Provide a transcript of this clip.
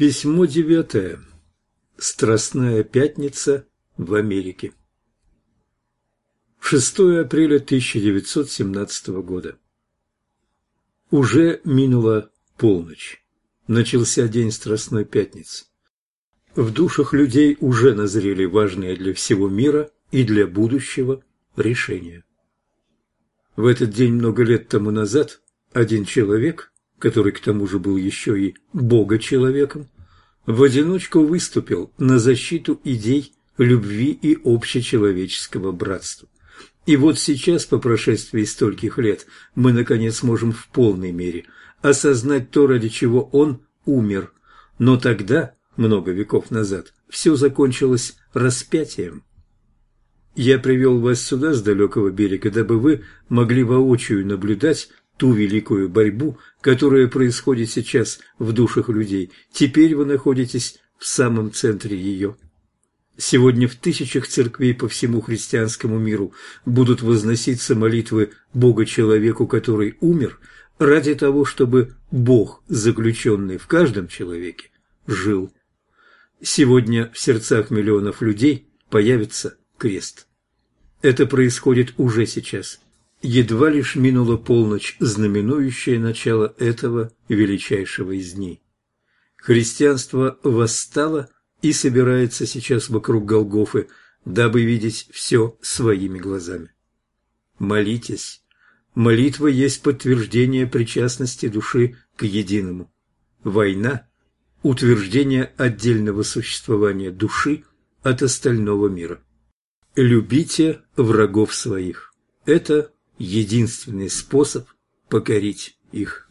Письмо девятое. Страстная пятница в Америке. 6 апреля 1917 года. Уже минула полночь. Начался день Страстной Пятницы. В душах людей уже назрели важные для всего мира и для будущего решения. В этот день много лет тому назад один человек который к тому же был еще и бога-человеком, в одиночку выступил на защиту идей любви и общечеловеческого братства. И вот сейчас, по прошествии стольких лет, мы, наконец, можем в полной мере осознать то, ради чего он умер. Но тогда, много веков назад, все закончилось распятием. Я привел вас сюда с далекого берега, дабы вы могли воочию наблюдать ту великую борьбу, которая происходит сейчас в душах людей. Теперь вы находитесь в самом центре ее. Сегодня в тысячах церквей по всему христианскому миру будут возноситься молитвы Бога-человеку, который умер, ради того, чтобы Бог, заключенный в каждом человеке, жил. Сегодня в сердцах миллионов людей появится крест. Это происходит уже сейчас. Едва лишь минула полночь, знаменующая начало этого величайшего из дней. Христианство восстало и собирается сейчас вокруг Голгофы, дабы видеть все своими глазами. Молитесь. Молитва есть подтверждение причастности души к единому. Война – утверждение отдельного существования души от остального мира. Любите врагов своих. Это единственный способ покорить их.